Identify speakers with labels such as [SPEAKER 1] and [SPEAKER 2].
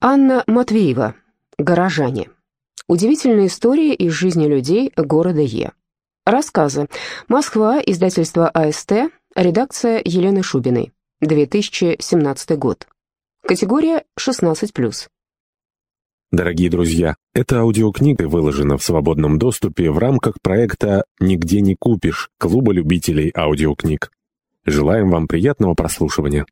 [SPEAKER 1] Анна Матвеева. Горожане. Удивительные истории из жизни людей города Е. Рассказы. Москва. Издательство АСТ. Редакция Елены Шубиной. 2017 год. Категория 16+.
[SPEAKER 2] Дорогие друзья, эта аудиокнига выложена в свободном доступе в рамках проекта «Нигде не купишь» Клуба любителей аудиокниг. Желаем вам приятного прослушивания.